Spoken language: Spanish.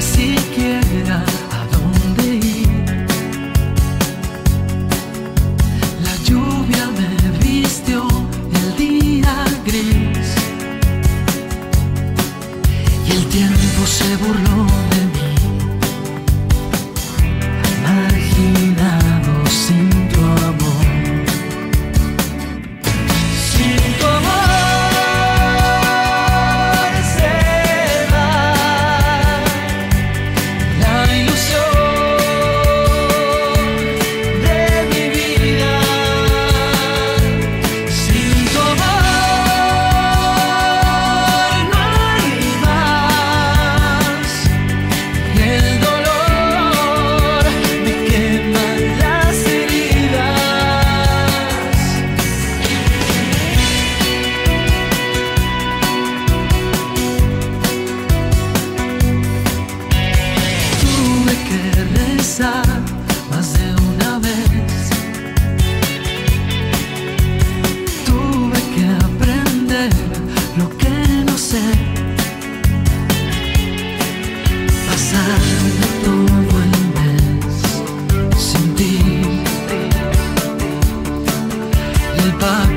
siquiera a dónde ir. La lluvia me vistió el día gris y el tiempo se burló de mí. pensar más de una vez. Tuve que aprender lo que no sé. Pasarme todo el mes sin ti. Y el papel